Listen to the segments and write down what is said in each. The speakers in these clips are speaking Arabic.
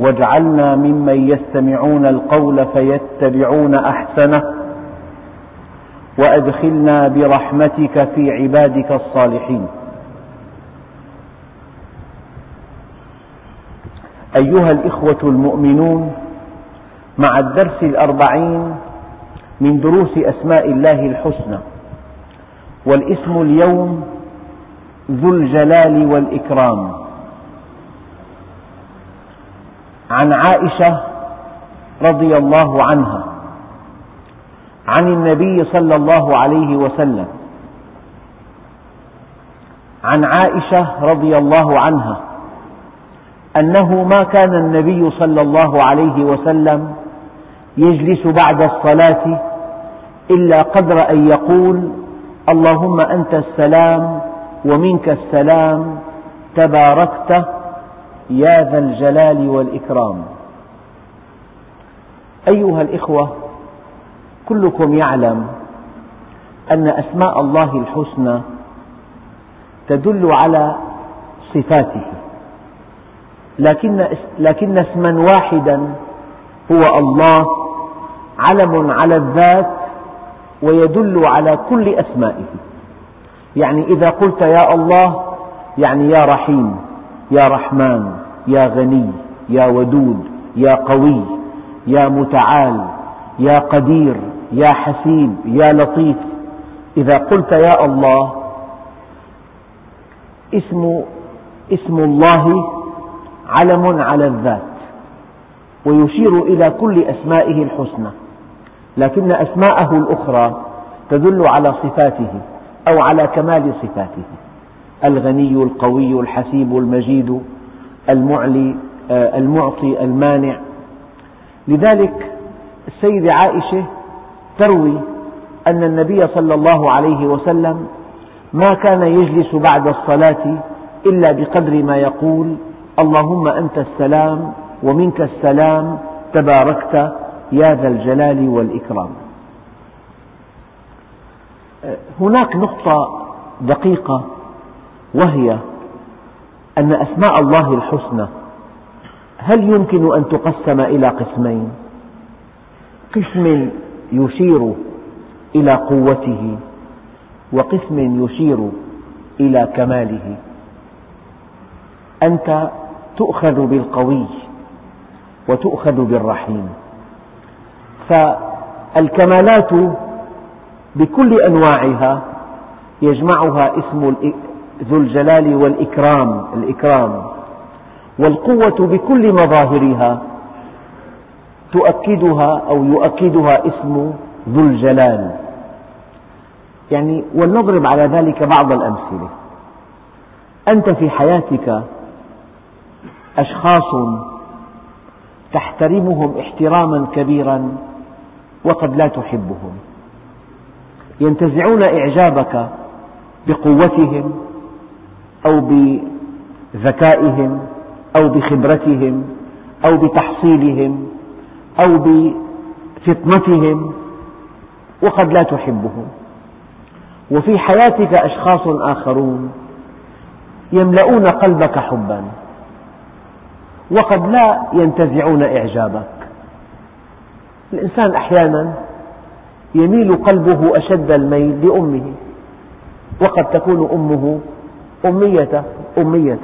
واجعلنا ممن يستمعون القول فيتبعون أحسنه وأدخلنا برحمتك في عبادك الصالحين. أيها الإخوة المؤمنون مع الدرس الأربعين من دروس أسماء الله الحسنى والاسم اليوم ذو الجلال والإكرام. عن عائشة رضي الله عنها عن النبي صلى الله عليه وسلم عن عائشة رضي الله عنها أنه ما كان النبي صلى الله عليه وسلم يجلس بعد الصلاة إلا قدر أن يقول اللهم أنت السلام ومنك السلام تباركت يا ذا الجلال والإكرام. أيها الإخوة كلكم يعلم أن أسماء الله الحسنى تدل على صفاته. لكن, لكن اسما واحدا هو الله علم على الذات ويدل على كل أسمائه. يعني إذا قلت يا الله يعني يا رحيم. يا رحمن يا غني يا ودود يا قوي يا متعال يا قدير يا حسيب يا لطيف. إذا قلت يا الله اسم اسم الله علم على الذات ويشير إلى كل أسمائه الحسنى. لكن أسماءه الأخرى تدل على صفاته أو على كمال صفاته. الغني القوي الحسيب المجيد المعلي آه، المعطي المانع. لذلك السيدة عائشة تروي أن النبي صلى الله عليه وسلم ما كان يجلس بعد الصلاة إلا بقدر ما يقول اللهم أنت السلام ومنك السلام تباركت يا ذا الجلال والإكرام. هناك نقطة دقيقة وهي أن أسماء الله الحسنى هل يمكن أن تقسم إلى قسمين؟ قسم يشير إلى قوته وقسم يشير إلى كماله. أنت تؤخذ بالقوي وتؤخذ بالرحيم. فالكمالات بكل أنواعها يجمعها اسم ذو الجلال والإكرام الإكرام. والقوة بكل مظاهرها تؤكدها أو يؤكدها اسم ذو الجلال. يعني ولنضرب على ذلك بعض الأمثلة. أنت في حياتك أشخاص تحترمهم احتراما كبيرا وقد لا تحبهم. ينتزعون إعجابك بقوتهم أو بذكائهم أو بخبرتهم أو بتحصيلهم أو بفطنتهم وقد لا تحبهم. وفي حياتك أشخاص آخرون يملؤون قلبك حبا وقد لا ينتزعون إعجابك. الإنسان أحيانا يميل قلبه أشد الميل لأمه وقد تكون أمه أمية أمية.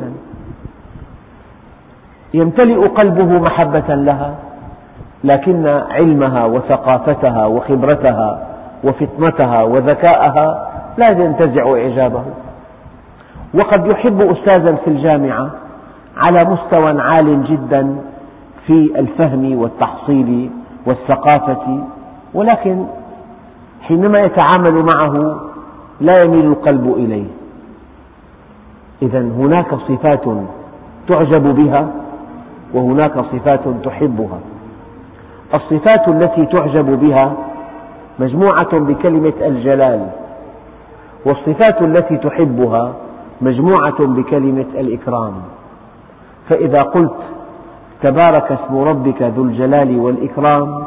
يمتلئ قلبه محبة لها لكن علمها وثقافتها وخبرتها وفطنتها وذكاءها لا ينتزع إعجابه. وقد يحب أستاذا في الجامعة على مستوى عال جدا في الفهم والتحصيل والثقافة ولكن حينما يتعامل معه لا يميل القلب إليه. إذا هناك صفات تعجب بها وهناك صفات تحبها. الصفات التي تعجب بها مجموعة بكلمة الجلال والصفات التي تحبها مجموعة بكلمة الإكرام. فإذا قلت تبارك اسم ربك ذو الجلال والإكرام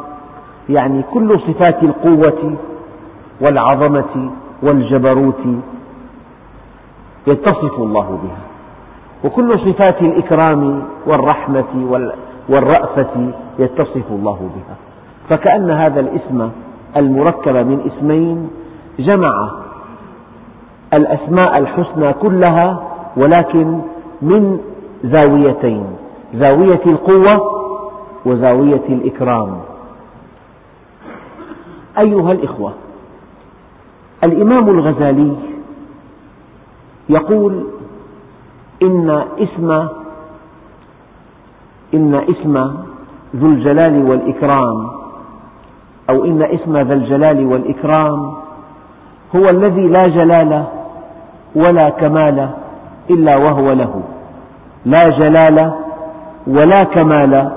يعني كل صفات القوة والعظمة والجبروت يتصف الله بها. وكل صفات الإكرام والرحمة والرأفة يتصف الله بها. فكأن هذا الاسم المركب من اسمين جمع الأسماء الحسنى كلها ولكن من زاويتين زاوية القوة وزاوية الإكرام. أيها الإخوة الإمام الغزالي يقول إن اسم إن اسم ذو الجلال والإكرام أو إن اسم ذا الجلال والإكرام هو الذي لا جلال ولا كمال إلا وهو له. لا جلال ولا كمال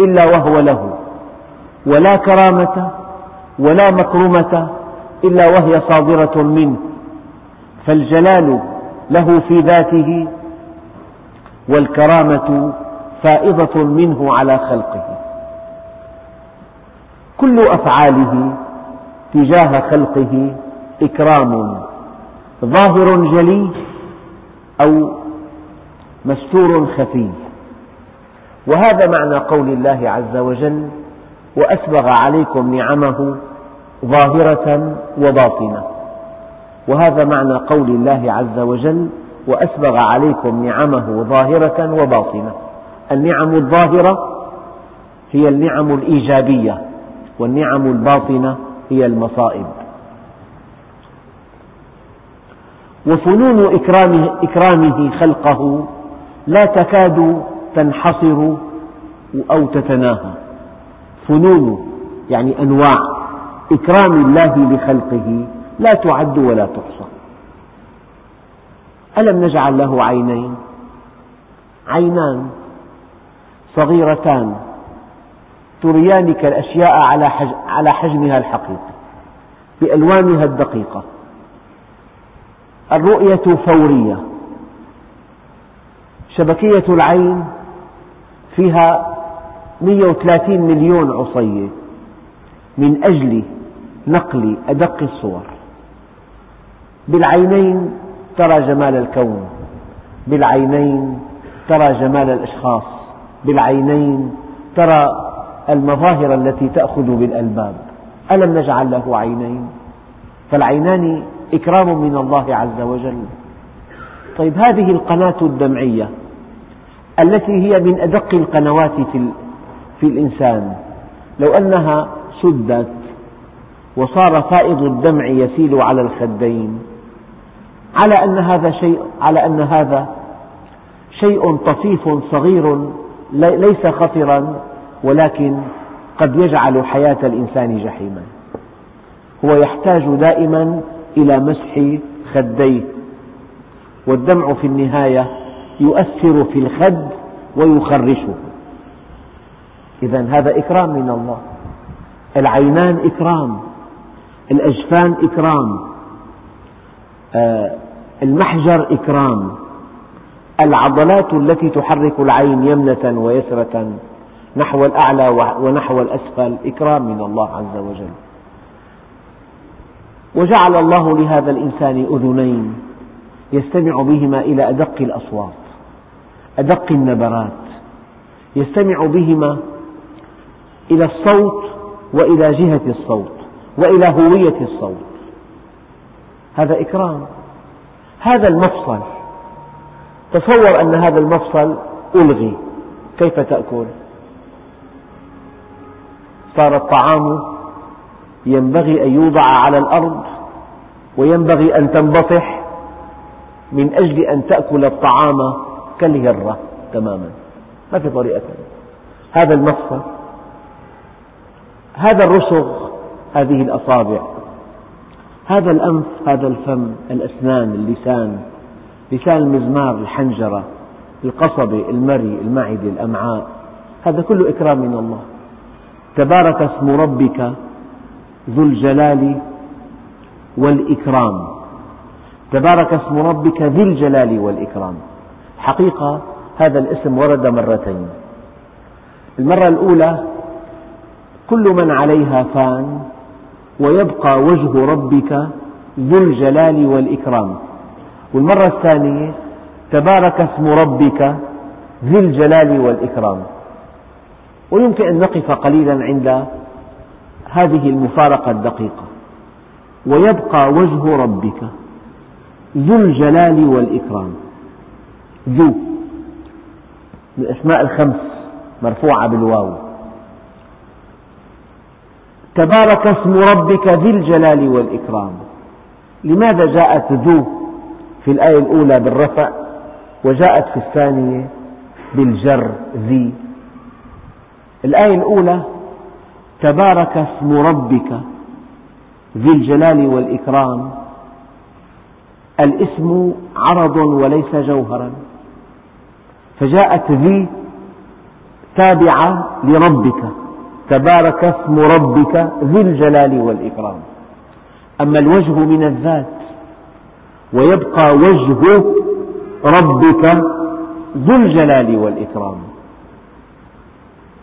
إلا وهو له. ولا كرامة ولا مكرمة إلا وهي صادرة منه. فالجلال له في ذاته والكرامة فائضة منه على خلقه. كل أفعاله تجاه خلقه إكرام ظاهر جلي أو مستور خفي. وهذا معنى قول الله عز وجل وأسبغ عليكم نعمه ظاهرة وباطنة. وهذا معنى قول الله عز وجل وأسبغ عليكم نعمه ظاهرة وباطنة. النعم الظاهرة هي النعم الإيجابية والنعم الباطنة هي المصائب. وفنون إكرامه, إكرامه خلقه لا تكاد تنحصر أو تتناهى. فنون يعني أنواع إكرام الله لخلقه لا تعد ولا تحصى. ألم نجعل له عينين؟ عينان صغيرتان تريانك الأشياء على حجمها الحقيقي بألوانها الدقيقة. الرؤية فورية. شبكية العين فيها 130 مليون عصية من أجل نقل أدق الصور. بالعينين ترى جمال الكون بالعينين ترى جمال الأشخاص بالعينين ترى المظاهر التي تأخذ بالألباب. ألم نجعل له عينين؟ فالعينان إكرام من الله عز وجل. طيب هذه القناة الدمعية التي هي من أدق القنوات في الإنسان. لو أنها سدت وصار فائض الدمع يسيل على الخدين على أن هذا شيء على أن هذا شيء طفيف صغير ليس خطرا ولكن قد يجعل حياة الإنسان جحيما. هو يحتاج دائما إلى مسح خديه. والدمع في النهاية يؤثر في الخد ويخرشه. إذا هذا إكرام من الله. العينان إكرام. الأجفان إكرام. المحجر إكرام. العضلات التي تحرك العين يمنة ويسرة نحو الأعلى ونحو الأسفل إكرام من الله عز وجل. وجعل الله لهذا الإنسان أذنين يستمع بهما إلى أدق الأصوات أدق النبرات. يستمع بهما إلى الصوت وإلى جهة الصوت وإلى هوية الصوت. هذا إكرام. هذا المفصل. تصور أن هذا المفصل ألغي. كيف تأكل؟ صار الطعام ينبغي أن يوضع على الأرض وينبغي أن تنبطح من أجل أن تأكل الطعام كالهرة تماما. ما في طريقة. هذا المفصل. هذا الرسغ هذه الأصابع. هذا الأنف هذا الفم الأسنان اللسان لسان المزمار الحنجرة القصبة المري المعدة الأمعاء هذا كله إكرام من الله. تبارك اسم ربك ذو الجلال والإكرام. تبارك اسم ربك ذي الجلال والإكرام. حقيقة هذا الاسم ورد مرتين. المرة الأولى كل من عليها فان ويبقى وجه ربك ذو الجلال والإكرام. والمرة الثانية تبارك اسم ربك ذي الجلال والإكرام. ويمكن أن نقف قليلا عند هذه المفارقة الدقيقة. ويبقى وجه ربك ذو الجلال والإكرام. ذو من الأسماء الخمس مرفوعة بالواو. تبارك اسم ربك ذي الجلال والإكرام. لماذا جاءت ذو في الآية الأولى بالرفع وجاءت في الثانية بالجر ذي؟ الآية الأولى تبارك اسم ربك ذي الجلال والإكرام. الاسم عرض وليس جوهرا. فجاءت ذي تابعة لربك. تبارك اسم ربك ذي الجلال والإكرام. أما الوجه من الذات ويبقى وجه ربك ذو الجلال والإكرام.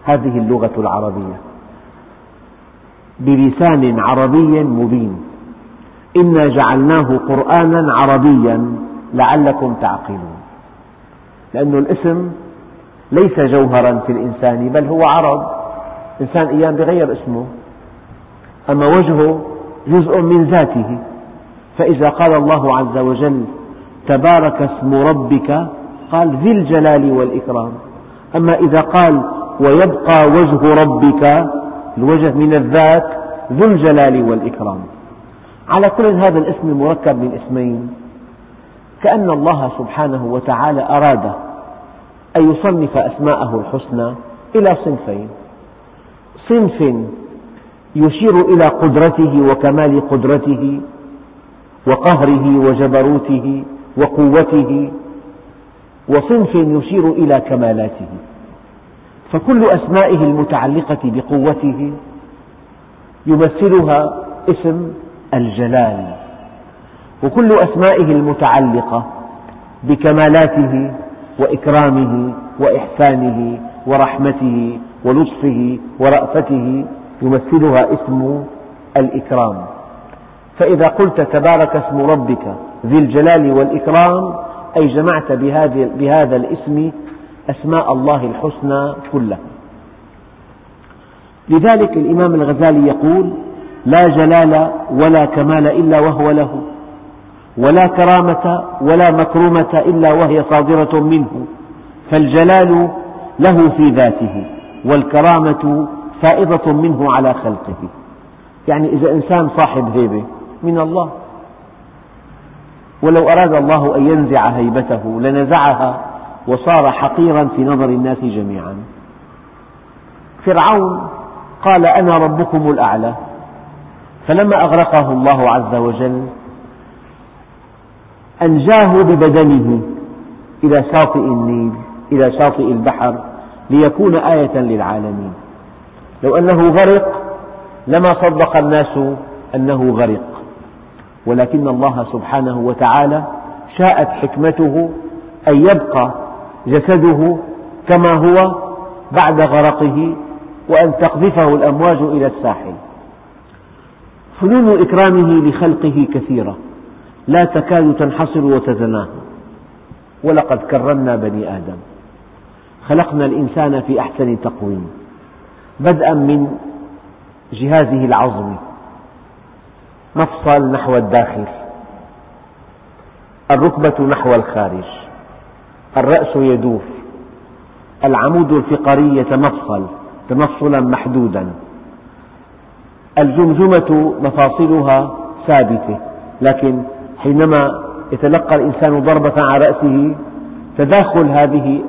هذه اللغة العربية. بلسان عربي مبين. إنا جعلناه قرآنا عربيا لعلكم تعقلون. لأن الاسم ليس جوهرا في الإنسان بل هو عرض إنسان أيام بغير اسمه أما وجهه جزء من ذاته. فإذا قال الله عز وجل تبارك اسم ربك قال ذي الجلال والإكرام. أما إذا قال ويبقى وجه ربك الوجه من الذات ذو الجلال والإكرام. على كل هذا الاسم مركب من اسمين. كأن الله سبحانه وتعالى أراد أن يصنف أسماءه الحسنى إلى صنفين. صنف يشير إلى قدرته وكمال قدرته وقهره وجبروته وقوته وصنف يشير إلى كمالاته. فكل أسمائه المتعلقة بقوته يمثلها اسم الجلال وكل أسمائه المتعلقة بكمالاته وإكرامه وإحسانه ورحمته ولطفه ورأفته يمثلها اسم الإكرام. فإذا قلت تبارك اسم ربك ذي الجلال والإكرام أي جمعت بهذا الاسم أسماء الله الحسنى كلها لذلك الإمام الغزالي يقول لا جلال ولا كمال إلا وهو له ولا كرامة ولا مكرمة إلا وهي صادرة منه فالجلال له في ذاته. والكرامة فائضة منه على خلقه. يعني إذا إنسان صاحب هيبة من الله ولو أراد الله أن ينزع هيبته لنزعها وصار حقيرا في نظر الناس جميعا. فرعون قال أنا ربكم الأعلى فلما أغرقه الله عز وجل أنجاه ببدنه إلى شاطئ النيل إلى شاطئ البحر. ليكون آية للعالمين. لو أنه غرق لما صدق الناس أنه غرق. ولكن الله سبحانه وتعالى شاءت حكمته أن يبقى جسده كما هو بعد غرقه وأن تقذفه الأمواج إلى الساحل. فنون إكرامه لخلقه كثيرة. لا تكاد تنحصر وتتناهى ولقد كرمنا بني آدم. خلقنا الإنسان في أحسن تقويم بدءا من جهازه العظمي مفصل نحو الداخل الركبة نحو الخارج الرأس يدور العمود الفقري يتمفصل تمفصلا محدودا الجمجمة مفاصلها ثابتة لكن حينما يتلقى الإنسان ضربة على رأسه تداخل هذه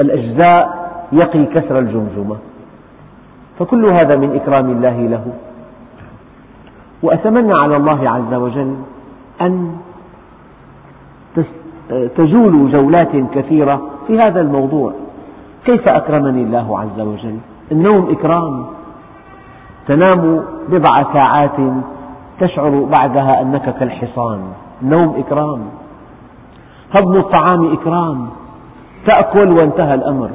الأجزاء يقي كسر الجمجمة. فكل هذا من إكرام الله له. وأتمنى على الله عز وجل أن تجول جولات كثيرة في هذا الموضوع. كيف أكرمني الله عز وجل؟ النوم إكرام. تنام بضع ساعات تشعر بعدها أنك كالحصان. النوم إكرام. هضم الطعام إكرام. تأكل وانتهى الأمر.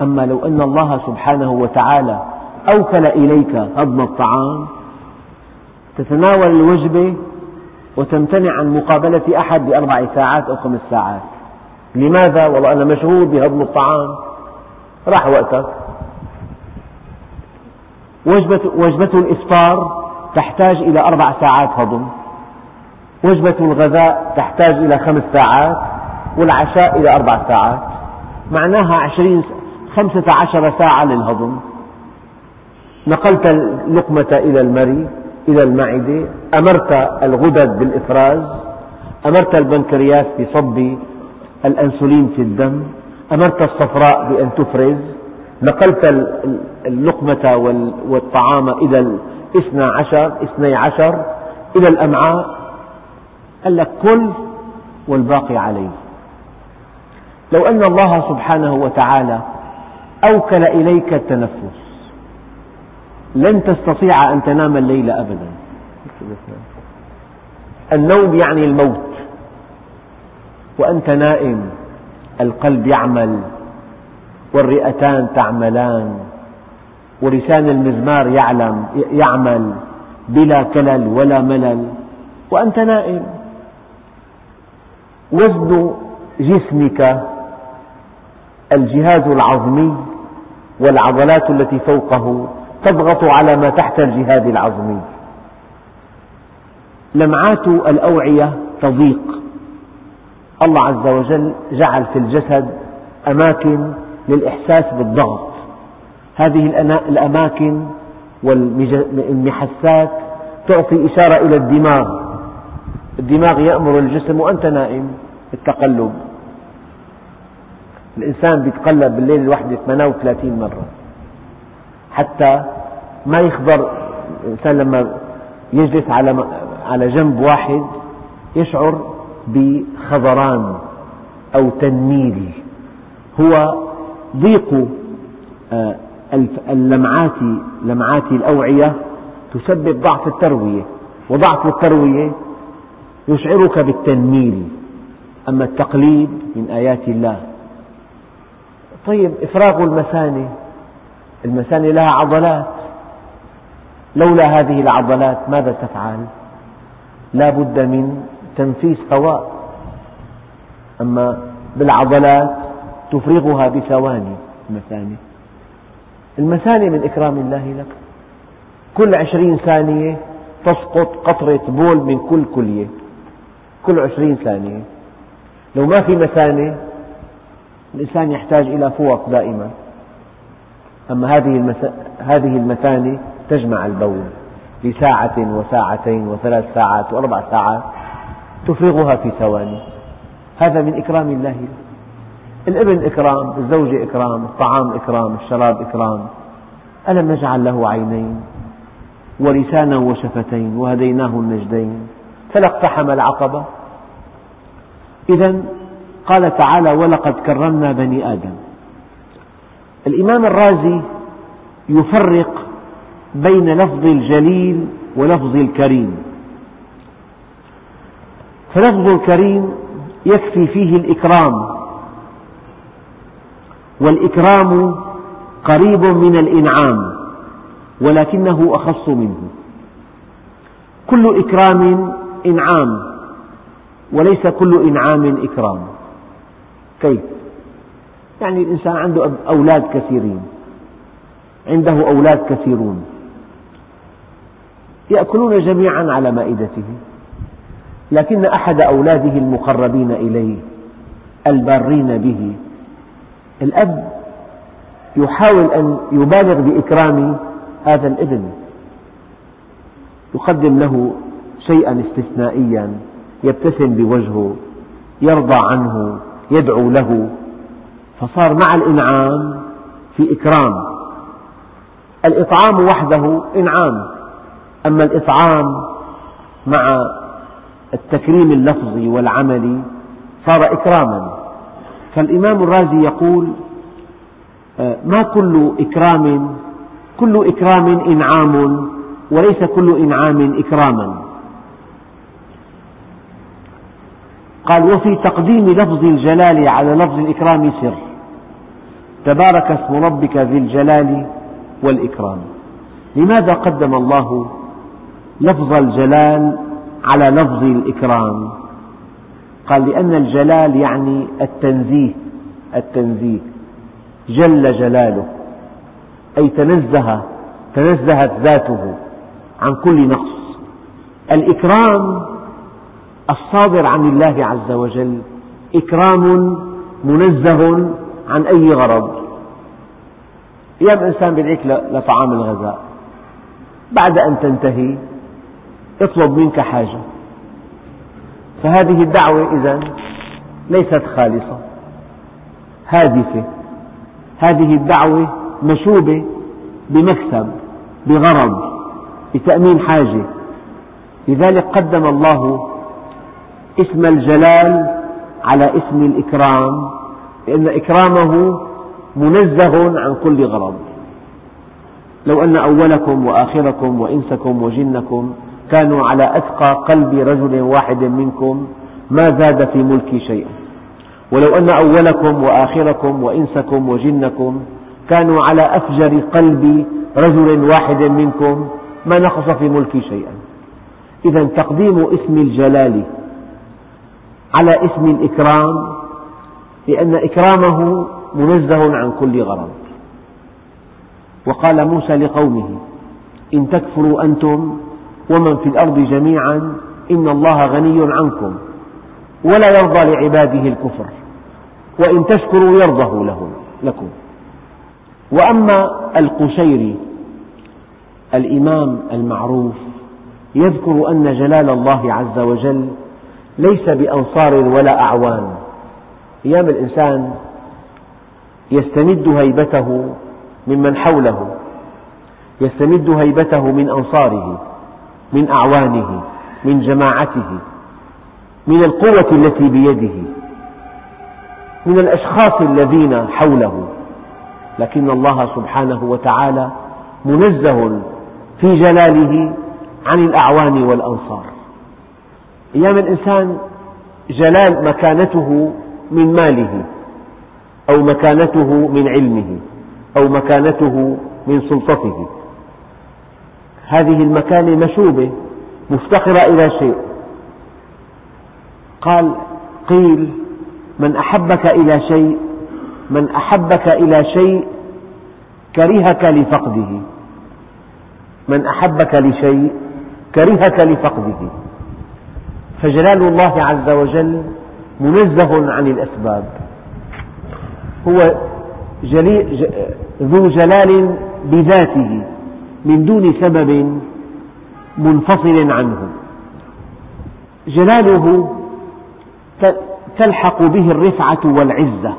أما لو أن الله سبحانه وتعالى أوكل إليك هضم الطعام تتناول الوجبة وتمتنع عن مقابلة أحد بأربع ساعات أو خمس ساعات. لماذا؟ والله أنا مشغول بهضم الطعام. راح وقتك. وجبة, وجبة الإفطار تحتاج إلى أربع ساعات هضم. وجبة الغذاء تحتاج إلى خمس ساعات. والعشاء إلى أربع ساعات. معناها عشرين خمسة عشر ساعة للهضم. نقلت اللقمة إلى المري إلى المعدة. أمرت الغدد بالإفراز. أمرت البنكرياس بصب الأنسولين في الدم. أمرت الصفراء بأن تفرز. نقلت اللقمة والطعام إلى الاثنى عشر اثني عشر إلى الأمعاء. قال لك كل والباقي عليه. لو أن الله سبحانه وتعالى أوكل إليك التنفس لن تستطيع أن تنام الليل أبدا. النوم يعني الموت. وأنت نائم القلب يعمل والرئتان تعملان ولسان المزمار يعلم يعمل بلا كلل ولا ملل. وأنت نائم. وزن جسمك الجهاز العظمي والعضلات التي فوقه تضغط على ما تحت الجهاز العظمي. لمعات الأوعية تضيق. الله عز وجل جعل في الجسد أماكن للإحساس بالضغط. هذه الأماكن والمحسات تعطي إشارة إلى الدماغ. الدماغ يأمر الجسم وأنت نائم بالتقلب الإنسان يتقلب بالليل الواحدة 38 مرة. حتى ما يخبر الإنسان لما يجلس على على جنب واحد يشعر بخضران أو تنميل. هو ضيق آه، اللمعات لمعات الأوعية تسبب ضعف التروية وضعف التروية يشعرك بالتنميل. أما التقليد من آيات الله. طيب إفراغ المثاني. المثاني لها عضلات. لولا هذه العضلات ماذا تفعل؟ لا بد من تنفيس هواء أما بالعضلات تفرغها بثواني المثاني. المثاني من إكرام الله لك. كل عشرين ثانية تسقط قطرة بول من كل كلية. كل عشرين ثانية. لو ما في مثانة الإنسان يحتاج إلى فوط دائما. أما هذه هذه المثانة تجمع البول لساعة وساعتين وثلاث ساعات وأربع ساعات تفرغها في ثواني. هذا من إكرام الله. الإبن إكرام الزوجة إكرام الطعام إكرام الشراب إكرام. ألم نجعل له عينين؟ ولسانا وشفتين وهديناه النجدين. فلاقتحم العقبة. إذا قال تعالى ولقد كرمنا بني آدم. الإمام الرازي يفرق بين لفظ الجليل ولفظ الكريم. فلفظ الكريم يكفي فيه الإكرام والإكرام قريب من الإنعام ولكنه أخص منه. كل إكرام إنعام وليس كل إنعام إكرام. كيف؟ يعني الإنسان عنده أولاد كثيرين. عنده أولاد كثيرون. يأكلون جميعا على مائدته. لكن أحد أولاده المقربين إليه البارين به. الأب يحاول أن يبالغ بإكرام هذا الابن. يقدم له شيئا استثنائيا يبتسم بوجهه يرضى عنه. يدعو له. فصار مع الإنعام في إكرام. الإطعام وحده إنعام. أما الإطعام مع التكريم اللفظي والعملي صار إكراما. فالإمام الرازي يقول آه، ما كل إكرام كل إكرام إنعام وليس كل إنعام إكراما. قال وفي تقديم لفظ الجلال على لفظ الإكرام سر. تبارك اسم ربك ذي الجلال والإكرام. لماذا قدم الله لفظ الجلال على لفظ الإكرام؟ قال لأن الجلال يعني التنزيه التنزيه. جل جلاله. أي تنزه تنزهت ذاته عن كل نقص. الإكرام الصادر عن الله عز وجل إكرام منزه عن أي غرض. أيام إنسان بيدعيك لطعام الغذاء بعد أن تنتهي اطلب منك حاجة. فهذه الدعوة إذا ليست خالصة. هادفة. هذه الدعوة مشوبة بمكسب بغرض بتأمين حاجة. لذلك قدم الله اسم الجلال على اسم الإكرام لأن إكرامه منزه عن كل غرض. لو أن أولكم وآخركم وإنسكم وجنكم كانوا على أتقى قلب رجل واحد منكم ما زاد في ملكي شيئا ولو أن أولكم وآخركم وإنسكم وجنكم كانوا على أفجر قلب رجل واحد منكم ما نقص في ملكي شيئا. إذا تقديم اسم الجلال على اسم الإكرام لأن إكرامه منزه عن كل غرض. وقال موسى لقومه إن تكفروا أنتم ومن في الأرض جميعا إن الله غني عنكم ولا يرضى لعباده الكفر وإن تشكروا يرضه لهم لكم. وأما القشيري الإمام المعروف يذكر أن جلال الله عز وجل ليس بأنصار ولا أعوان. أيام الإنسان يستمد هيبته ممن حوله يستمد هيبته من أنصاره من أعوانه من جماعته من القوة التي بيده من الأشخاص الذين حوله. لكن الله سبحانه وتعالى منزه في جلاله عن الأعوان والأنصار. أيام الإنسان جلال مكانته من ماله أو مكانته من علمه أو مكانته من سلطته. هذه المكانة مشوبة مفتقرة إلى شيء. قال قيل من أحبك إلى شيء من أحبك إلى شيء كرهك لفقده. من أحبك لشيء كرهك لفقده. فجلال الله عز وجل منزه عن الأسباب. هو ذو جلال بذاته من دون سبب منفصل عنه. جلاله تلحق به الرفعة والعزة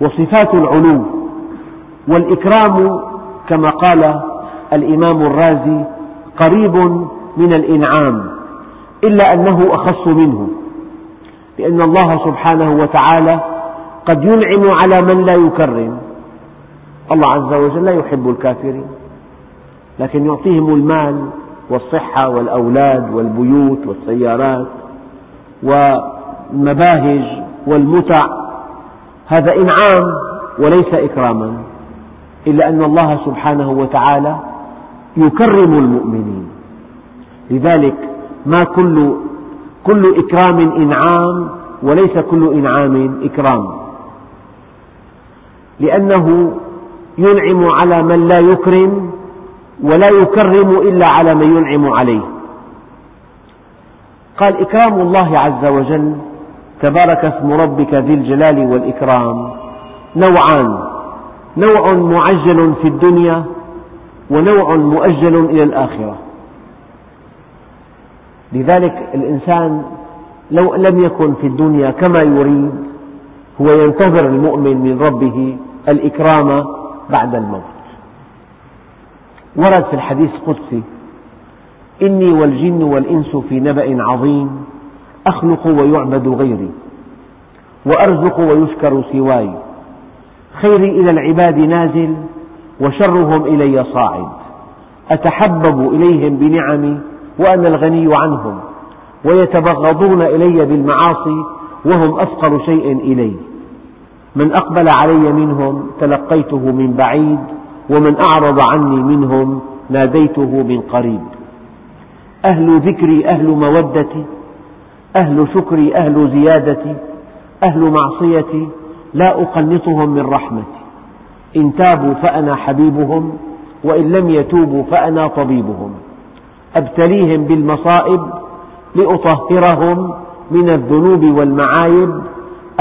وصفات العلو والإكرام كما قال الإمام الرازي قريب من الإنعام. إلا أنه أخص منه لأن الله سبحانه وتعالى قد ينعم على من لا يكرم. الله عز وجل لا يحب الكافرين لكن يعطيهم المال والصحة والأولاد والبيوت والسيارات والمباهج والمتع. هذا إنعام وليس إكراما إلا أن الله سبحانه وتعالى يكرم المؤمنين. لذلك ما كل كل إكرام إنعام وليس كل إنعام إكرام. لأنه ينعم على من لا يكرم ولا يكرم إلا على من ينعم عليه. قال إكرام الله عز وجل تبارك اسم ربك ذي الجلال والإكرام نوعان نوع معجل في الدنيا ونوع مؤجل إلى الآخرة. لذلك الإنسان لو لم يكن في الدنيا كما يريد هو ينتظر المؤمن من ربه الإكرام بعد الموت. ورد في الحديث القدسي إني والجن والإنس في نبأ عظيم أخلق ويعبد غيري وأرزق ويشكر سواي خيري إلى العباد نازل وشرهم إلي صاعد أتحبب إليهم بنعمي وأنا الغني عنهم ويتبغضون إلي بالمعاصي وهم أفقر شيء إلي. من أقبل علي منهم تلقيته من بعيد ومن أعرض عني منهم ناديته من قريب. أهل ذكري أهل مودتي أهل شكري أهل زيادتي أهل معصيتي لا أقنطهم من رحمتي. إن تابوا فأنا حبيبهم وإن لم يتوبوا فأنا طبيبهم. أبتليهم بالمصائب لأطهرهم من الذنوب والمعايب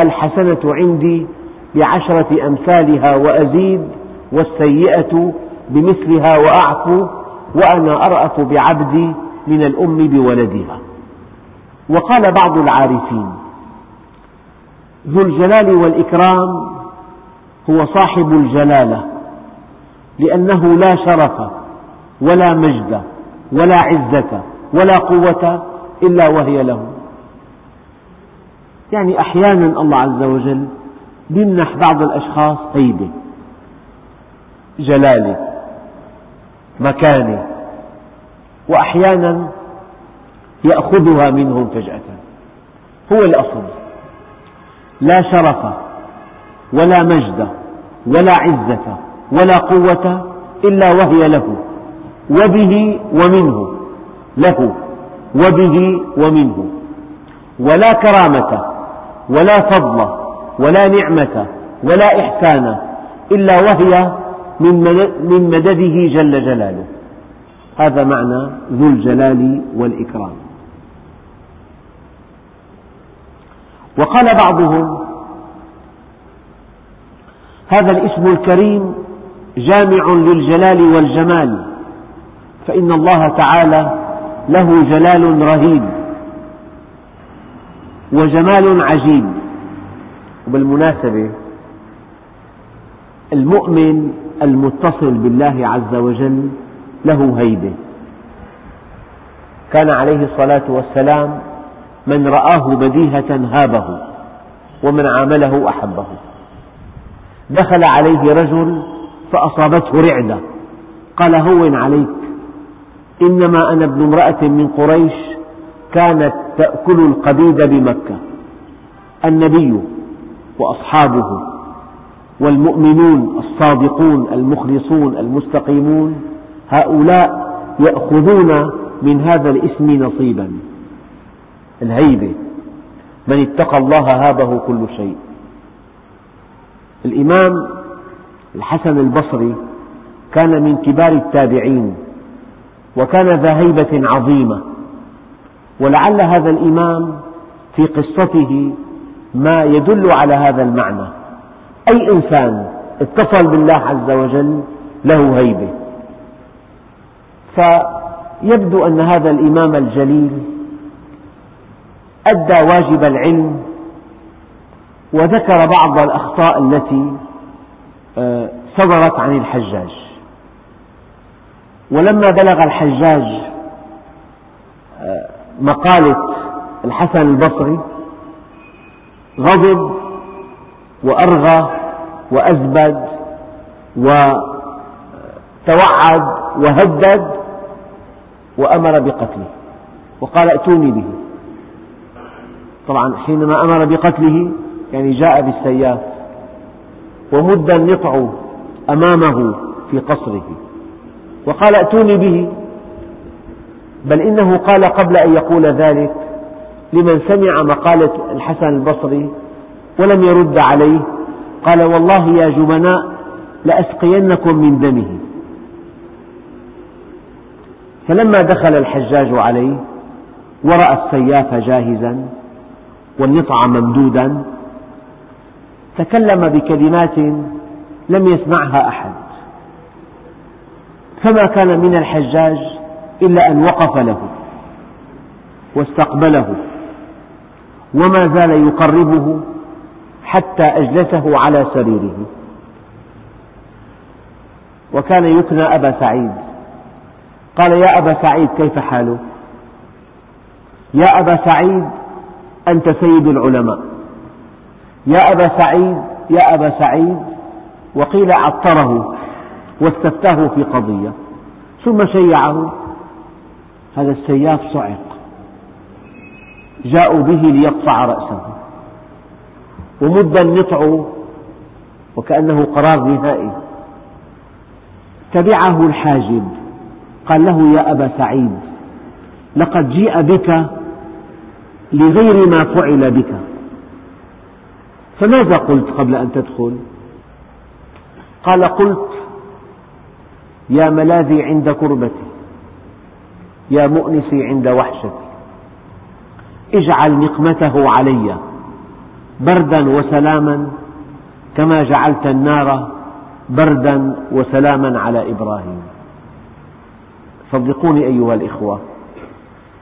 الحسنة عندي بعشرة أمثالها وأزيد والسيئة بمثلها وأعفو وأنا أرأف بعبدي من الأم بولدها. وقال بعض العارفين ذو الجلال والإكرام هو صاحب الجلالة لأنه لا شرف ولا مجد ولا عزة ولا قوة إلا وهي له. يعني أحيانا الله عز وجل يمنح بعض الأشخاص هيبة جلالة مكانة وأحيانا يأخذها منهم فجأة. هو الأصل. لا شرف ولا مجد ولا عزة ولا قوة إلا وهي له. وبه ومنه له وبه ومنه. ولا كرامة ولا فضل ولا نعمة ولا إحسان إلا وهي من مدده جل جلاله. هذا معنى ذو الجلال والإكرام. وقال بعضهم هذا الاسم الكريم جامع للجلال والجمال. فإن الله تعالى له جلال رهيب وجمال عجيب وبالمناسبة المؤمن المتصل بالله عز وجل له هيبة. كان عليه الصلاة والسلام من رآه بديهة هابه ومن عامله أحبه. دخل عليه رجل فأصابته رعدة. قال هون عليك. إنما أنا ابن امرأة من قريش كانت تأكل القبيد بمكة. النبي وأصحابه والمؤمنون الصادقون المخلصون المستقيمون هؤلاء يأخذون من هذا الاسم نصيبا. الهيبة. من اتقى الله هابه كل شيء. الإمام الحسن البصري كان من كبار التابعين. وكان ذا هيبة عظيمة. ولعل هذا الإمام في قصته ما يدل على هذا المعنى. أي إنسان اتصل بالله عز وجل له هيبة. فيبدو أن هذا الإمام الجليل أدى واجب العلم وذكر بعض الأخطاء التي آه، صدرت عن الحجاج. ولما بلغ الحجاج آه، مقالة الحسن البصري غضب وأرغى وأزبد وتوعد وهدد وأمر بقتله وقال ائتوني به. طبعا حينما أمر بقتله يعني جاء بالسياف ومد النطع أمامه في قصره. وقال ائتوني به. بل إنه قال قبل أن يقول ذلك لمن سمع مقالة الحسن البصري ولم يرد عليه قال والله يا جبناء لأسقينكم من دمه. فلما دخل الحجاج عليه ورأى السياف جاهزا والنطع ممدودا تكلم بكلمات لم يسمعها أحد. فما كان من الحجاج إلا أن وقف له واستقبله وما زال يقربه حتى أجلسه على سريره. وكان يكنى أبا سعيد. قال يا أبا سعيد كيف حالك؟ يا أبا سعيد أنت سيد العلماء. يا أبا سعيد يا أبا سعيد. وقيل عطره. واستفتاه في قضية ثم شيعه. هذا السياف صعق. جاءوا به ليقطع رأسه. ومد النطع وكأنه قرار نهائي. تبعه الحاجب. قال له يا أبا سعيد لقد جيء بك لغير ما فعل بك. فماذا قلت قبل أن تدخل؟ قال قلت يا ملاذي عند كربتي يا مؤنسي عند وحشتي. اجعل نقمته علي بردا وسلاما كما جعلت النار بردا وسلاما على إبراهيم. صدقوني أيها الإخوة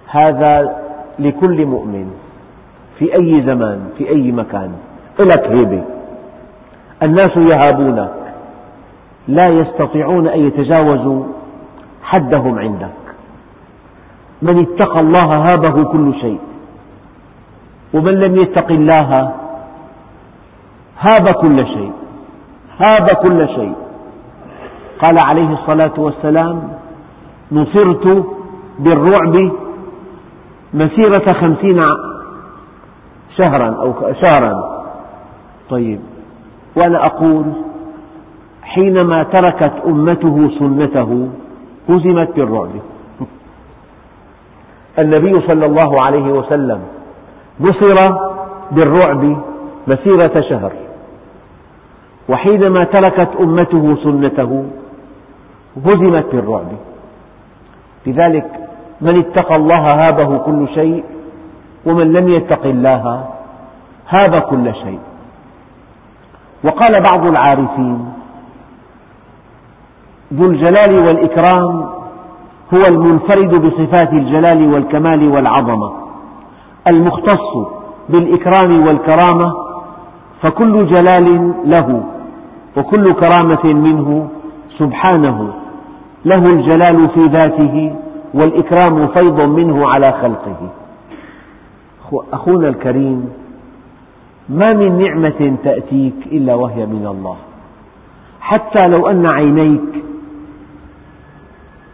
هذا لكل مؤمن في أي زمان في أي مكان. لك هيبة الناس يهابونك لا يستطيعون أن يتجاوزوا حدهم عندك. من اتقى الله هابه كل شيء ومن لم يتق الله هاب كل شيء هاب كل شيء. قال عليه الصلاة والسلام نصرت بالرعب مسيرة خمسين شهرا أو شهرا. طيب وأنا أقول حينما تركت أمته سنته هزمت بالرعب. النبي صلى الله عليه وسلم نصر بالرعب مسيرة شهر. وحينما تركت أمته سنته هزمت بالرعب. لذلك من اتقى الله هابه كل شيء ومن لم يتق الله هاب كل شيء. وقال بعض العارفين ذو الجلال والإكرام هو المنفرد بصفات الجلال والكمال والعظمة. المختص بالإكرام والكرامة فكل جلال له وكل كرامة منه سبحانه. له الجلال في ذاته والإكرام فيض منه على خلقه. أخونا الكريم ما من نعمة تأتيك إلا وهي من الله. حتى لو أن عينيك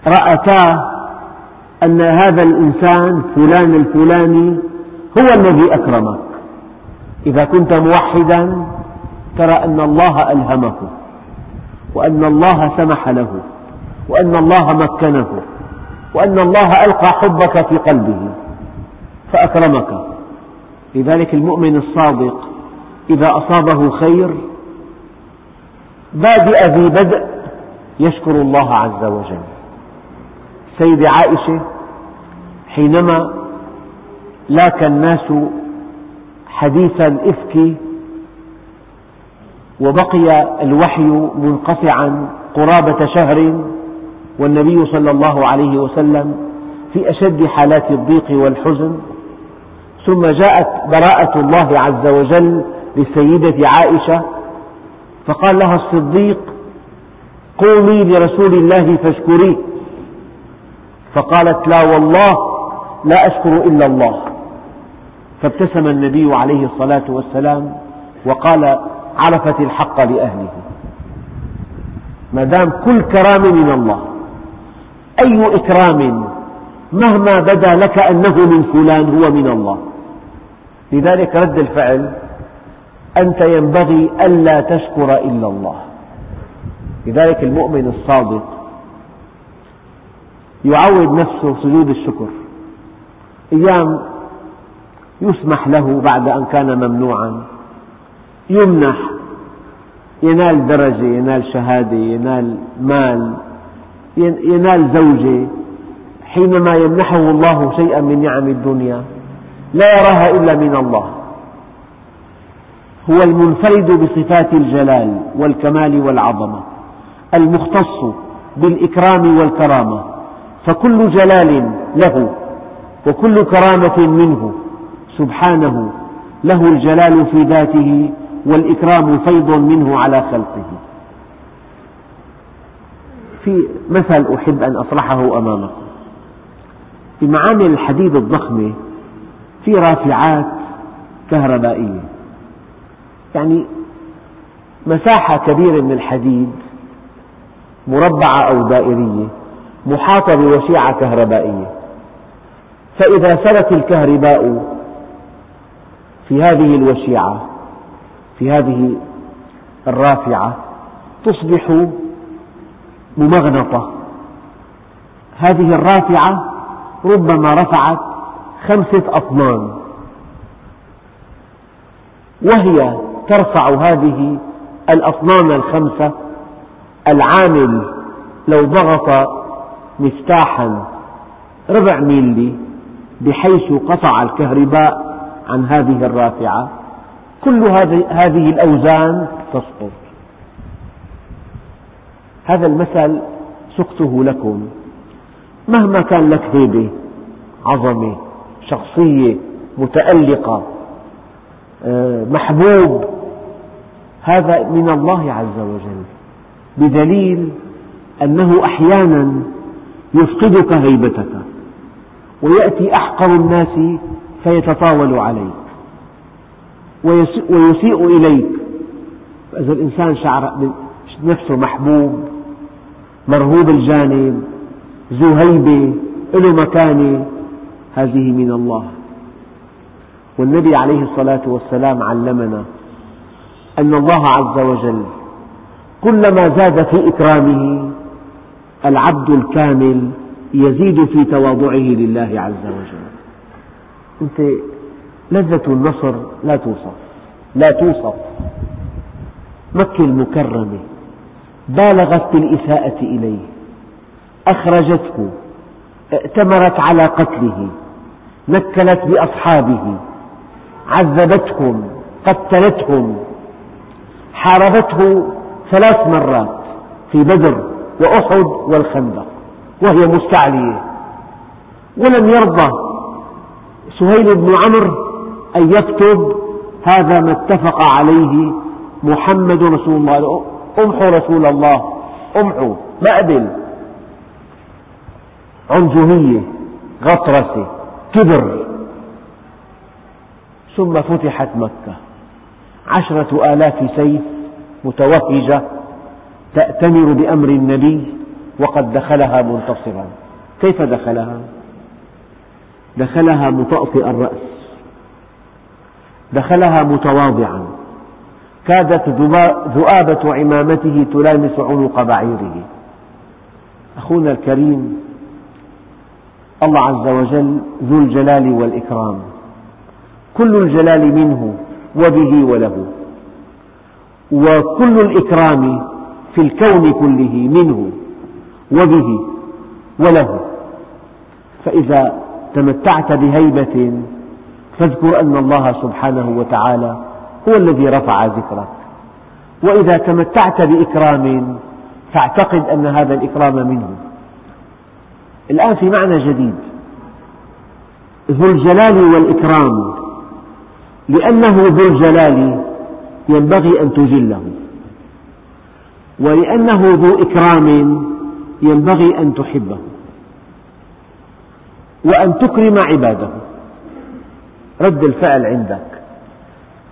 رأتا أن هذا الإنسان فلان الفلاني هو الذي أكرمك. إذا كنت موحدا ترى أن الله ألهمه وأن الله سمح له وأن الله مكنه وأن الله ألقى حبك في قلبه فأكرمك. لذلك المؤمن الصادق إذا أصابه خير بادئ ذي بدء يشكر الله عز وجل. سيدة عائشة حينما لاك الناس حديث الإفك وبقي الوحي منقطعا قرابة شهر والنبي صلى الله عليه وسلم في أشد حالات الضيق والحزن. ثم جاءت براءة الله عز وجل للسيدة عائشة فقال لها الصديق قومي لرسول الله فاشكريه. فقالت لا والله لا أشكر إلا الله. فابتسم النبي عليه الصلاة والسلام وقال عرفت الحق لأهله. ما دام كل كرام من الله أي إكرام مهما بدا لك أنه من فلان هو من الله. لذلك رد الفعل أنت ينبغي ألا تشكر إلا الله. لذلك المؤمن الصادق يعود نفسه سجود الشكر. أيام يسمح له بعد أن كان ممنوعا. يمنح. ينال درجة ينال شهادة ينال مال ينال زوجة. حينما يمنحه الله شيئا من نعم الدنيا لا يراها إلا من الله. هو المنفرد بصفات الجلال والكمال والعظمة المختص بالإكرام والكرامة. فكل جلال له وكل كرامة منه. سبحانه له الجلال في ذاته والإكرام فيض منه على خلقه. في مثل أحب أن أطرحه أمامكم. بمعامل الحديد الضخمة في رافعات كهربائية. يعني مساحة كبيرة من الحديد مربعة أو دائرية. محاطة بوشيعة كهربائية. فإذا سرت الكهرباء في هذه الوشيعة في هذه الرافعة تصبح ممغنطة. هذه الرافعة ربما رفعت خمسة أطنان. وهي ترفع هذه الأطنان الخمسة العامل لو ضغط مفتاحا. ربع ميلي بحيث قطع الكهرباء عن هذه الرافعة. كل هذه الأوزان تسقط. هذا المثل سقته لكم. مهما كان لك هيبة عظمة شخصية متألقة آه، محبوب هذا من الله عز وجل. بدليل أنه أحيانا يفقدك هيبتك ويأتي أحقر الناس فيتطاول عليك. ويسيء إليك. إذا الإنسان شعر نفسه محبوب مرهوب الجانب ذو هيبة له مكانة هذه من الله. والنبي عليه الصلاة والسلام علمنا أن الله عز وجل كلما زاد في إكرامه العبد الكامل يزيد في تواضعه لله عز وجل. أنت لذة النصر لا توصف. لا توصف. مكة المكرمة بالغت بالإساءة إليه. أخرجته ائتمرت على قتله نكلت بأصحابه عذبتهم قتلتهم حاربته ثلاث مرات في بدر. وأحد والخندق وهي مستعلية. ولم يرضى سهيل بن عمرو أن يكتب هذا ما اتفق عليه محمد رسول الله. امحوا رسول الله امحوا ما قبل عنجهية غطرسة كبر. ثم فتحت مكة. عشرة آلاف سيف متوهجة تأتمر بأمر النبي وقد دخلها منتصرا. كيف دخلها؟ دخلها مطأطئ الرأس. دخلها متواضعا. كادت ذؤابة عمامته تلامس عنق بعيره. أخونا الكريم الله عز وجل ذو الجلال والإكرام. كل الجلال منه وبه وله. وكل الإكرام في الكون كله منه وبه وله. فإذا تمتعت بهيبة فاذكر أن الله سبحانه وتعالى هو الذي رفع ذكرك. وإذا تمتعت بإكرام فاعتقد أن هذا الإكرام منه. الآن في معنى جديد. ذو الجلال والإكرام. لأنه ذو الجلال ينبغي أن تجله ولأنه ذو إكرام ينبغي أن تحبه وأن تكرم عباده. رد الفعل عندك.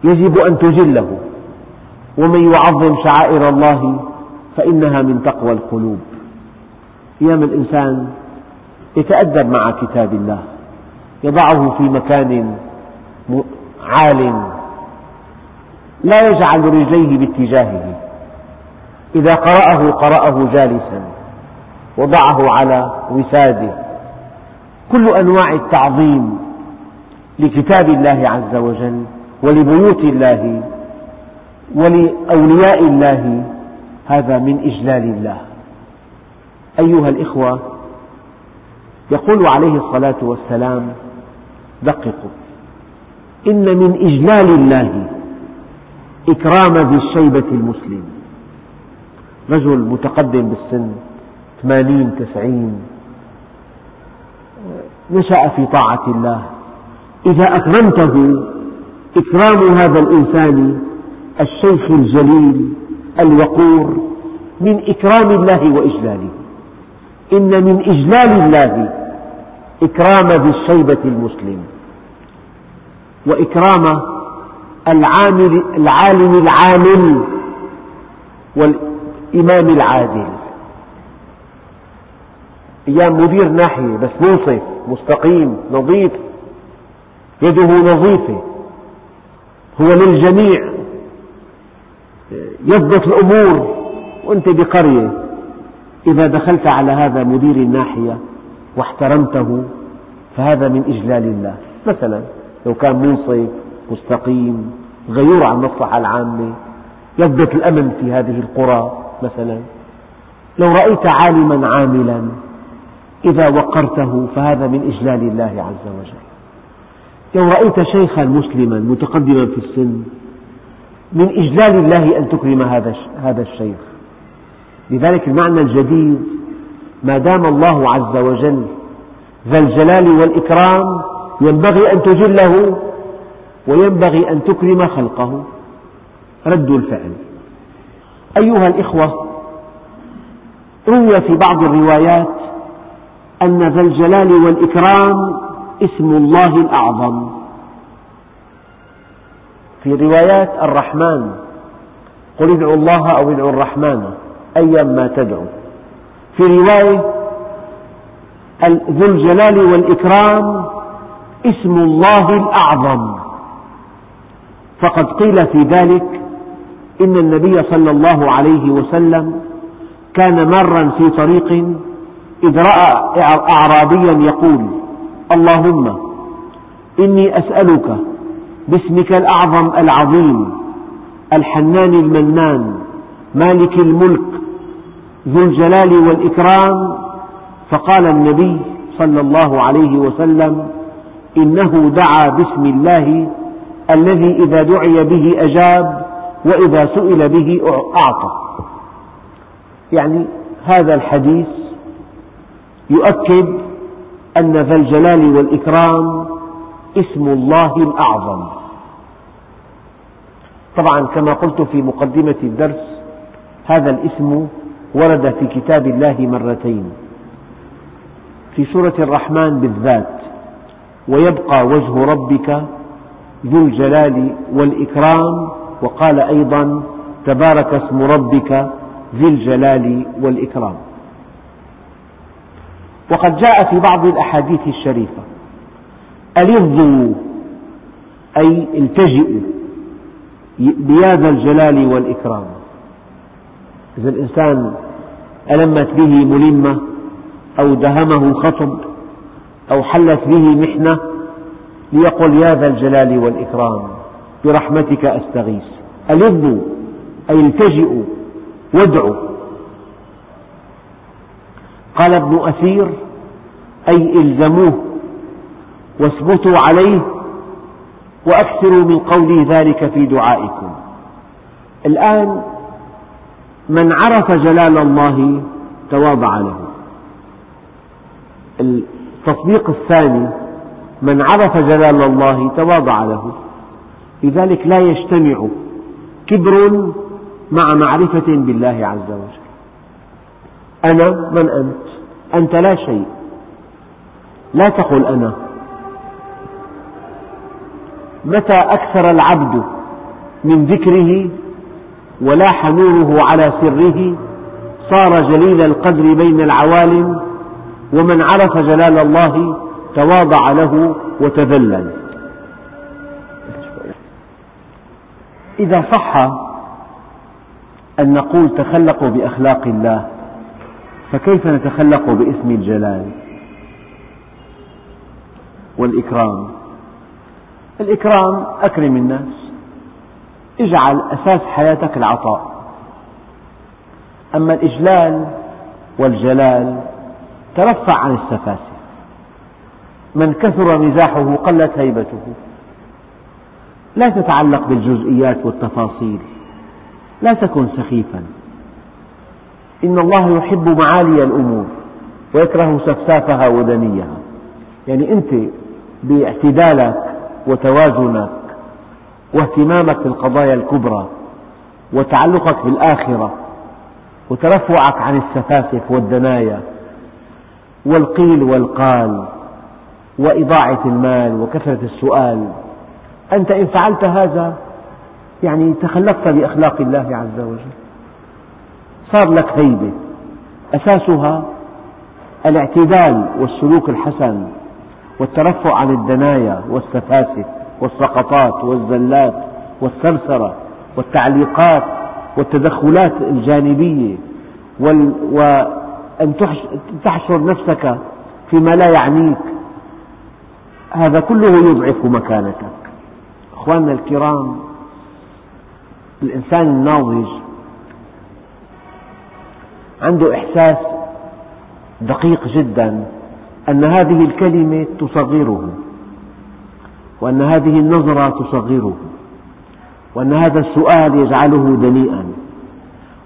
يجب أن تجله. ومن يعظم شعائر الله فإنها من تقوى القلوب. أيام الإنسان يتأدب مع كتاب الله. يضعه في مكان عال. لا يجعل رجليه باتجاهه. إذا قرأه قرأه جالسا. وضعه على وساده. كل أنواع التعظيم لكتاب الله عز وجل ولبيوت الله ولأولياء الله هذا من إجلال الله. أيها الإخوة يقول عليه الصلاة والسلام دققوا إن من إجلال الله إكرام ذي الشيبة المسلم. رجل متقدم بالسن ثمانين تسعين نشأ في طاعة الله. إذا أكرمته إكرام هذا الإنسان الشيخ الجليل الوقور من إكرام الله وإجلاله. إن من إجلال الله إكرام ذي الشيبة المسلم وإكرام العامل العالم العامل والإمام العادل. أيام مدير ناحية بس منصف مستقيم نظيف. يده نظيفة. هو للجميع. يضبط الأمور. وأنت بقرية. إذا دخلت على هذا مدير الناحية واحترمته فهذا من إجلال الله. مثلا لو كان منصف مستقيم غيور عن المصلحة العامة يضبط الأمن في هذه القرى. مثلا. لو رأيت عالما عاملا إذا وقرته فهذا من إجلال الله عز وجل. لو رأيت شيخا مسلما متقدما في السن من إجلال الله أن تكرم هذا الشيخ. لذلك المعنى الجديد ما دام الله عز وجل ذا الجلال والإكرام ينبغي أن تجله وينبغي أن تكرم خلقه. رد الفعل. أيها الإخوة روي في بعض الروايات أن ذا الجلال والإكرام اسم الله الأعظم. في روايات الرحمن قل ادعوا الله أو ادعوا الرحمن أيا ما تدعو. في رواية ذو الجلال والإكرام اسم الله الأعظم. فقد قيل في ذلك إن النبي صلى الله عليه وسلم كان مارا في طريق إذ رأى أعرابيا يقول اللهم إني أسألك باسمك الأعظم العظيم الحنان المنان مالك الملك ذو الجلال والإكرام. فقال النبي صلى الله عليه وسلم إنه دعا باسم الله الذي إذا دعي به أجاب وإذا سئل به أعطى. يعني هذا الحديث يؤكد أن ذا الجلال والإكرام اسم الله الأعظم. طبعا كما قلت في مقدمة الدرس هذا الاسم ورد في كتاب الله مرتين. في سورة الرحمن بالذات ويبقى وجه ربك ذو الجلال والإكرام وقال أيضا تبارك اسم ربك ذي الجلال والإكرام. وقد جاء في بعض الأحاديث الشريفة ألظوا أي التجئوا بهذا الجلال والإكرام. إذا الإنسان ألمت به ملمة أو دهمه خطب أو حلت به محنة ليقل يا ذا الجلال والإكرام. برحمتك أستغيث. ألظوا أي التجئوا وادعوا قال ابن أثير أي الزموه واثبتوا عليه وأكثروا من قول ذلك في دعائكم. الآن من عرف جلال الله تواضع له. التطبيق الثاني من عرف جلال الله تواضع له. لذلك لا يجتمع كبر مع معرفة بالله عز وجل. أنا من أنت أنت لا شيء. لا تقل أنا. متى أكثر العبد من ذكره ولاح نوره على سره صار جليل القدر بين العوالم ومن عرف جلال الله تواضع له وتذلل. إذا صح أن نقول تخلقوا بأخلاق الله فكيف نتخلق باسم الجلال والإكرام؟ الإكرام أكرم الناس اجعل أساس حياتك العطاء. أما الإجلال والجلال ترفع عن السفاسف. من كثر مزاحه قلت هيبته. لا تتعلق بالجزئيات والتفاصيل. لا تكن سخيفا. إن الله يحب معالي الأمور ويكره سفسافها ودنيها. يعني أنت باعتدالك وتوازنك واهتمامك بالقضايا الكبرى وتعلقك بالآخرة وترفعك عن السفاسف والدنايا والقيل والقال وإضاعة المال وكثرة السؤال أنت إن فعلت هذا يعني تخلقت بأخلاق الله عز وجل. صار لك هيبة أساسها الاعتدال والسلوك الحسن والترفع عن الدنايا والسفاسف والسقطات والزلات والثرثرة والتعليقات والتدخلات الجانبية وأن تحشر نفسك فيما لا يعنيك. هذا كله يضعف مكانتك أخواننا الكرام الإنسان الناضج عنده إحساس دقيق جدا أن هذه الكلمة تصغره وأن هذه النظرة تصغره وأن هذا السؤال يجعله دنيئا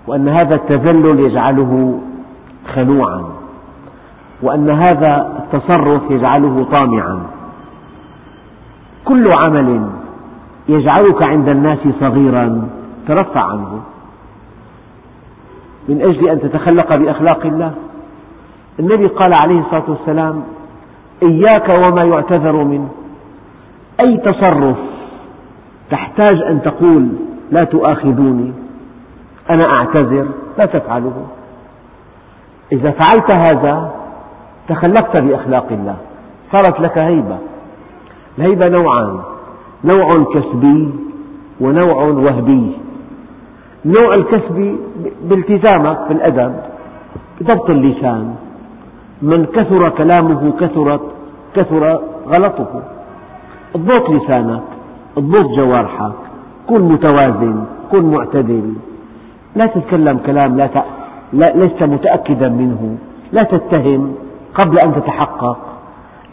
وأن هذا التذلل يجعله خنوعا وأن هذا التصرف يجعله طامعا. كل عمل يجعلك عند الناس صغيرا. ترفع عنه. من أجل أن تتخلق بأخلاق الله. النبي قال عليه الصلاة والسلام إياك وما يعتذر منه. أي تصرف تحتاج أن تقول لا تؤاخذوني. أنا أعتذر لا تفعله. إذا فعلت هذا تخلقت بأخلاق الله. صارت لك هيبة. الهيبة نوعان. نوع كسبي ونوع وهبي. النوع الكسبي بالتزامك بالأدب بضبط اللسان. من كثر كلامه كثرت كثر غلطه. اضبط لسانك اضبط جوارحك. كن متوازن كن معتدل. لا تتكلم كلام لا. لا لست متأكدا منه. لا تتهم قبل أن تتحقق.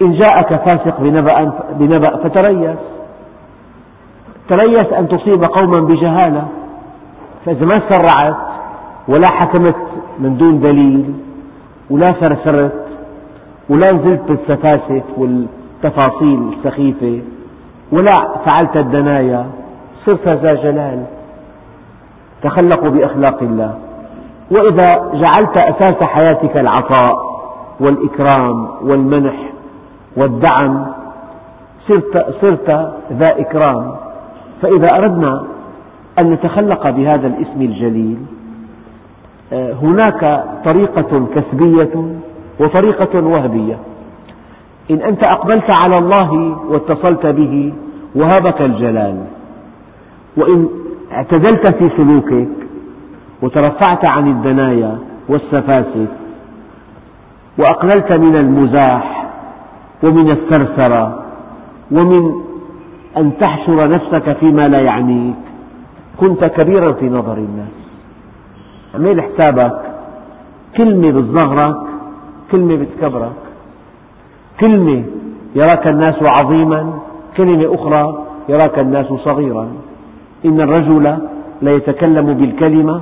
إن جاءك فاسق بنبأ, بنبأ فتريث تريث أن تصيب قوما بجهالة فإذا ما سرعت ولا حكمت من دون دليل ولا ثرثرت ولا نزلت بالسفاسف والتفاصيل السخيفة ولا فعلت الدنايا صرت ذا جلال تخلقوا بأخلاق الله. وإذا جعلت أساس حياتك العطاء والإكرام والمنح والدعم صرت, صرت ذا إكرام. فإذا أردنا أن نتخلق بهذا الاسم الجليل آه، هناك طريقة كسبية وطريقة وهبية. إن أنت أقبلت على الله واتصلت به وهبك الجلال. وإن اعتدلت في سلوكك وترفعت عن الدنايا والسفاسف وأقللت من المزاح ومن الثرثرة ومن أن تحشر نفسك فيما لا يعنيك. كنت كبيرا في نظر الناس. اعمل حسابك؟ كلمة بتصغرك كلمة بتكبرك كلمة يراك الناس عظيما كلمة أخرى يراك الناس صغيرا. إن الرجل ليتكلم بالكلمة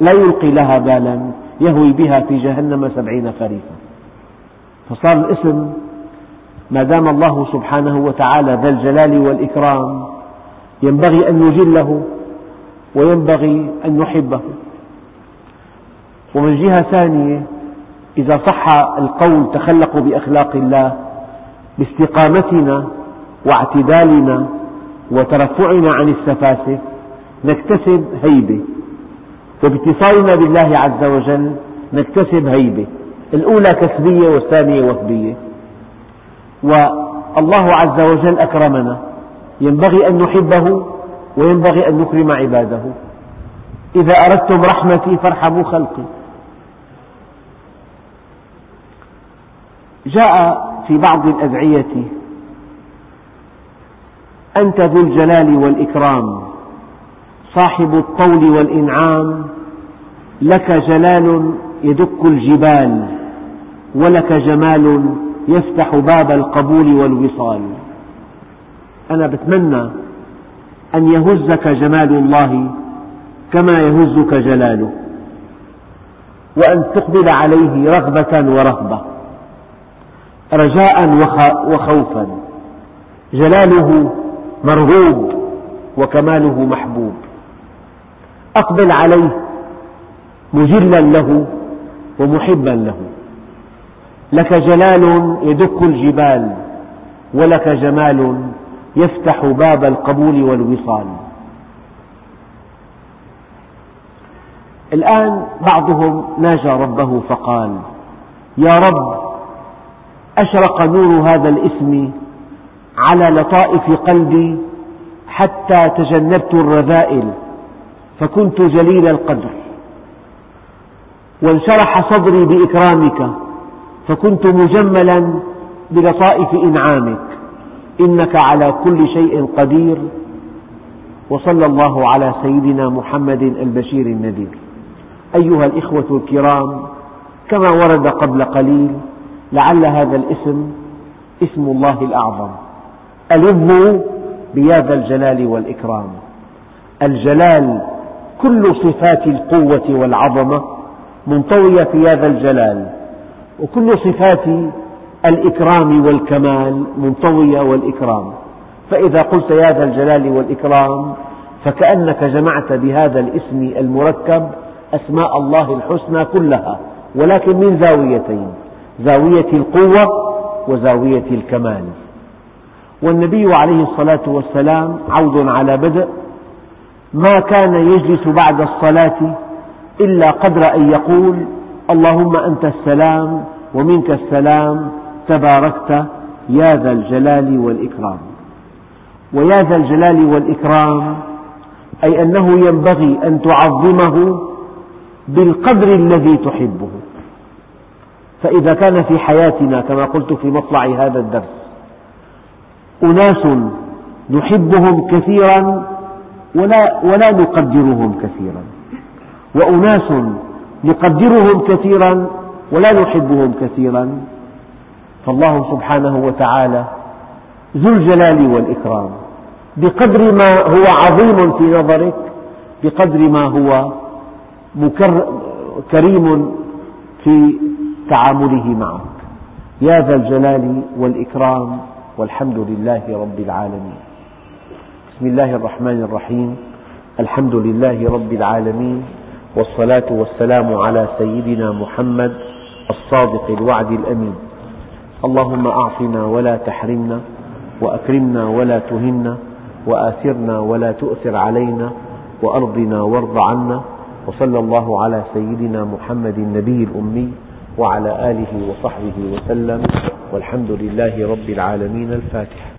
لا يلقي لها بالا يهوي بها في جهنم سبعين خريفا فصار الاسم ما دام الله سبحانه وتعالى ذا الجلال والإكرام ينبغي أن نجله وينبغي أن نحبه ومن جهة ثانية إذا صح القول تخلقوا بأخلاق الله باستقامتنا واعتدالنا وترفعنا عن السفاسف نكتسب هيبة. وباتصالنا بالله عز وجل نكتسب هيبة. الأولى كسبية والثانية وهبية والله عز وجل أكرمنا. ينبغي أن نحبه وينبغي أن نكرم عباده. إذا أردتم رحمتي فارحموا خلقي. جاء في بعض الأدعية أنت ذو الجلال والإكرام صاحب الطول والإنعام لك جلال يدك الجبال ولك جمال يفتح باب القبول والوصال. أنا بتمنى أن يهزك جمال الله كما يهزك جلاله وأن تقبل عليه رغبة ورهبة رجاء وخوفا. جلاله مرغوب وكماله محبوب. أقبل عليه مجلا له ومحبا له. لك جلال يدك الجبال ولك جمال يفتح باب القبول والوصال. الآن بعضهم ناجى ربه فقال يا رب أشرق نور هذا الاسم على لطائف قلبي حتى تجنبت الرذائل فكنت جليل القدر وانشرح صدري بإكرامك فكنت مجملا بلطائف إنعامك. إنك على كل شيء قدير. وصلى الله على سيدنا محمد البشير النذير. أيها الإخوة الكرام كما ورد قبل قليل لعل هذا الاسم اسم الله الأعظم. ألظوا بيا ذا الجلال والإكرام. الجلال كل صفات القوة والعظمة منطوية في هذا الجلال. وكل صفات الإكرام والكمال منطوية والإكرام. فإذا قلت يا ذا الجلال والإكرام فكأنك جمعت بهذا الاسم المركب أسماء الله الحسنى كلها ولكن من زاويتين زاوية القوة وزاوية الكمال. والنبي عليه الصلاة والسلام عود على بدء ما كان يجلس بعد الصلاة إلا قدر أن يقول اللهم أنت السلام ومنك السلام تباركت يا ذا الجلال والإكرام. ويا ذا الجلال والإكرام أي أنه ينبغي أن تعظمه بالقدر الذي تحبه. فإذا كان في حياتنا كما قلت في مطلع هذا الدرس أناس نحبهم كثيرا ولا, ولا نقدرهم كثيرا. وأناس نقدرهم كثيرا ولا نحبهم كثيرا. فالله سبحانه وتعالى ذو الجلال والإكرام. بقدر ما هو عظيم في نظرك بقدر ما هو كريم في تعامله معك. يا ذا الجلال والإكرام والحمد لله رب العالمين. بسم الله الرحمن الرحيم. الحمد لله رب العالمين. والصلاة والسلام على سيدنا محمد الصادق الوعد الأمين. اللهم أعطنا ولا تحرمنا وأكرمنا ولا تهنا وآثرنا ولا تؤثر علينا وأرضنا وارض عنا وصلى الله على سيدنا محمد النبي الأمي وعلى آله وصحبه وسلم والحمد لله رب العالمين الفاتحة